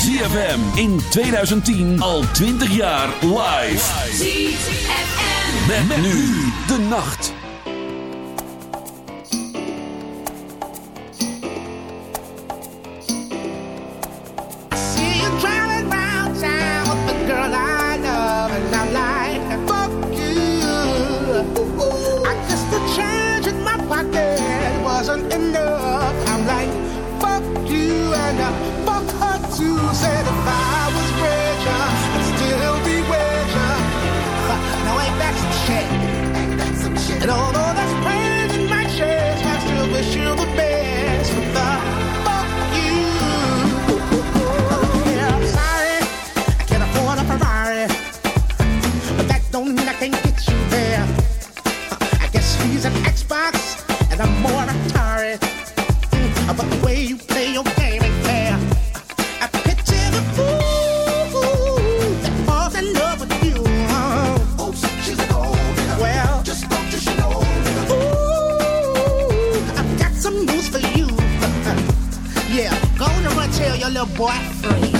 ZFM in 2010 al 20 jaar live. ZFM. Nu de nacht. Wasn't enough. I'm like, fuck you, and Xbox and oh, I'm sorry. I can't afford a Ferrari. But that don't mean I can't get you there. I guess he's an Xbox, and I'm more Atari, but the way you play your boy free.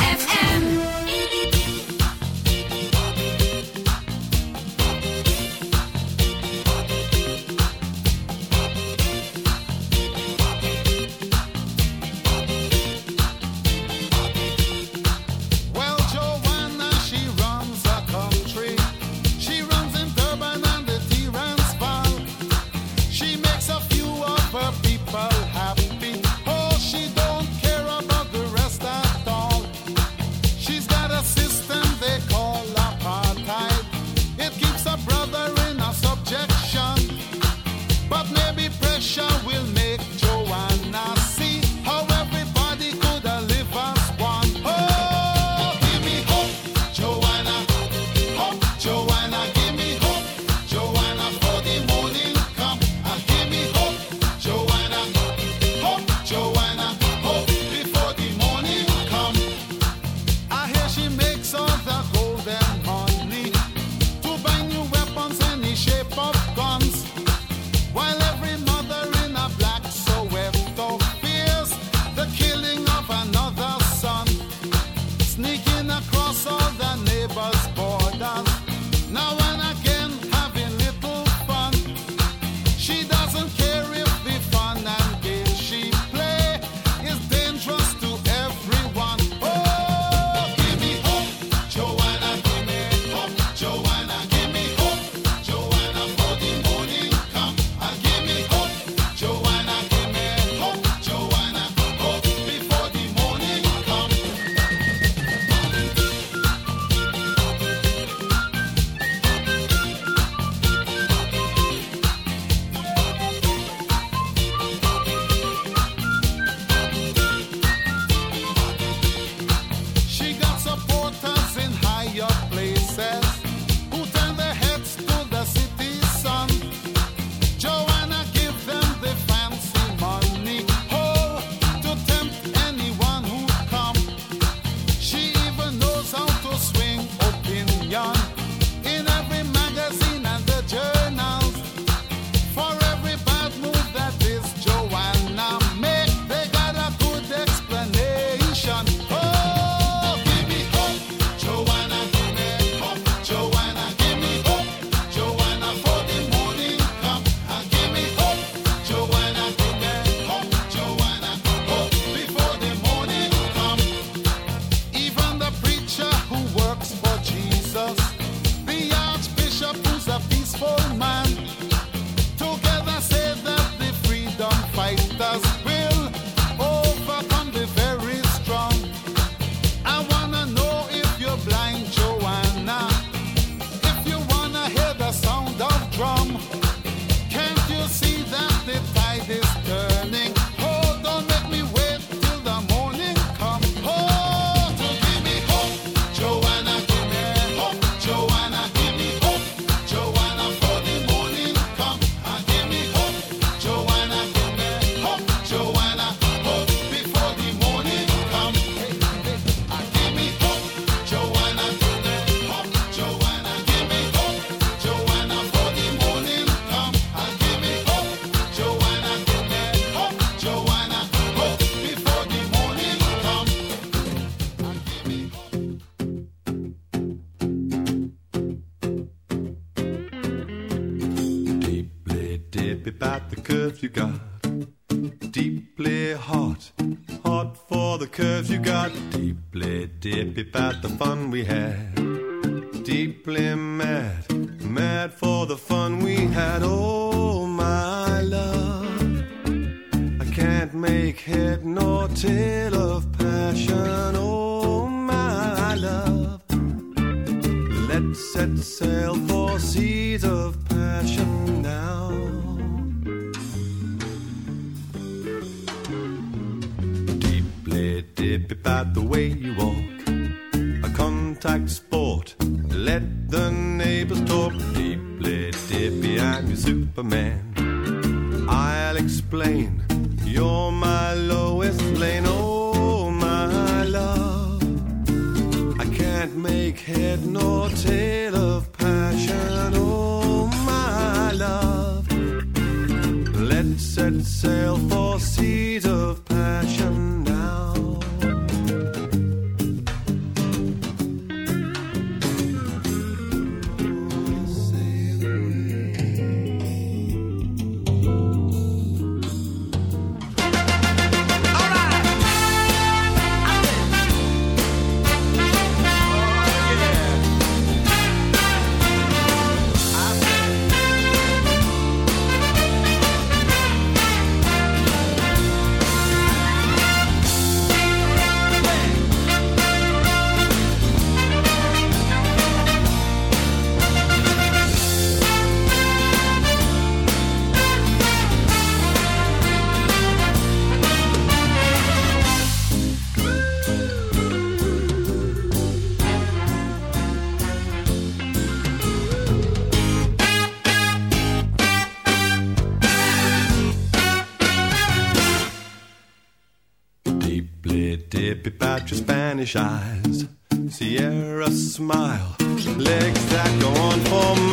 about the curves you got. Deeply hot, hot for the curves you got. Deeply deep about the fun we had. your Spanish eyes. Sierra smile, legs that go on for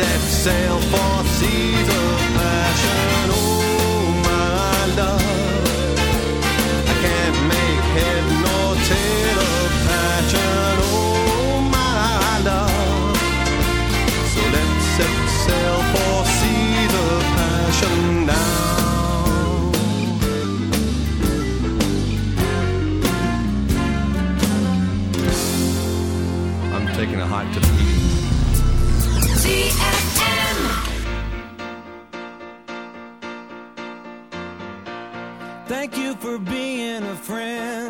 set sail for thank you for being a friend.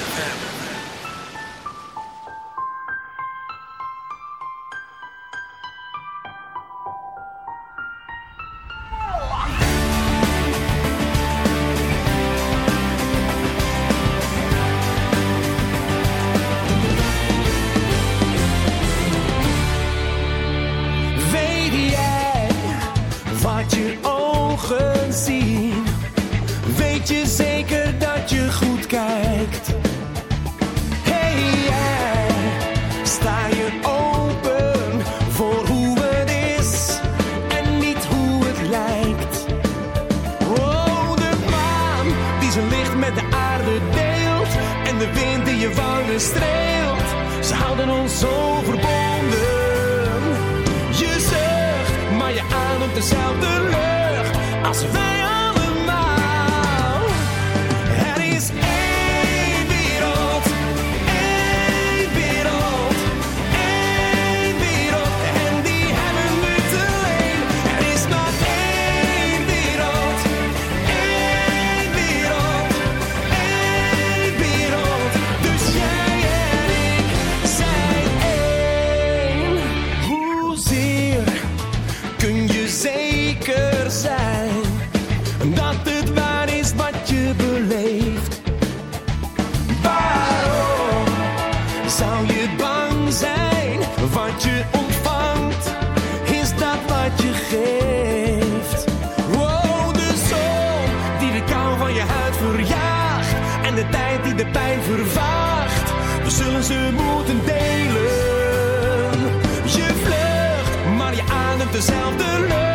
Je vlucht, maar je ademt dezelfde lucht.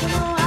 Come on.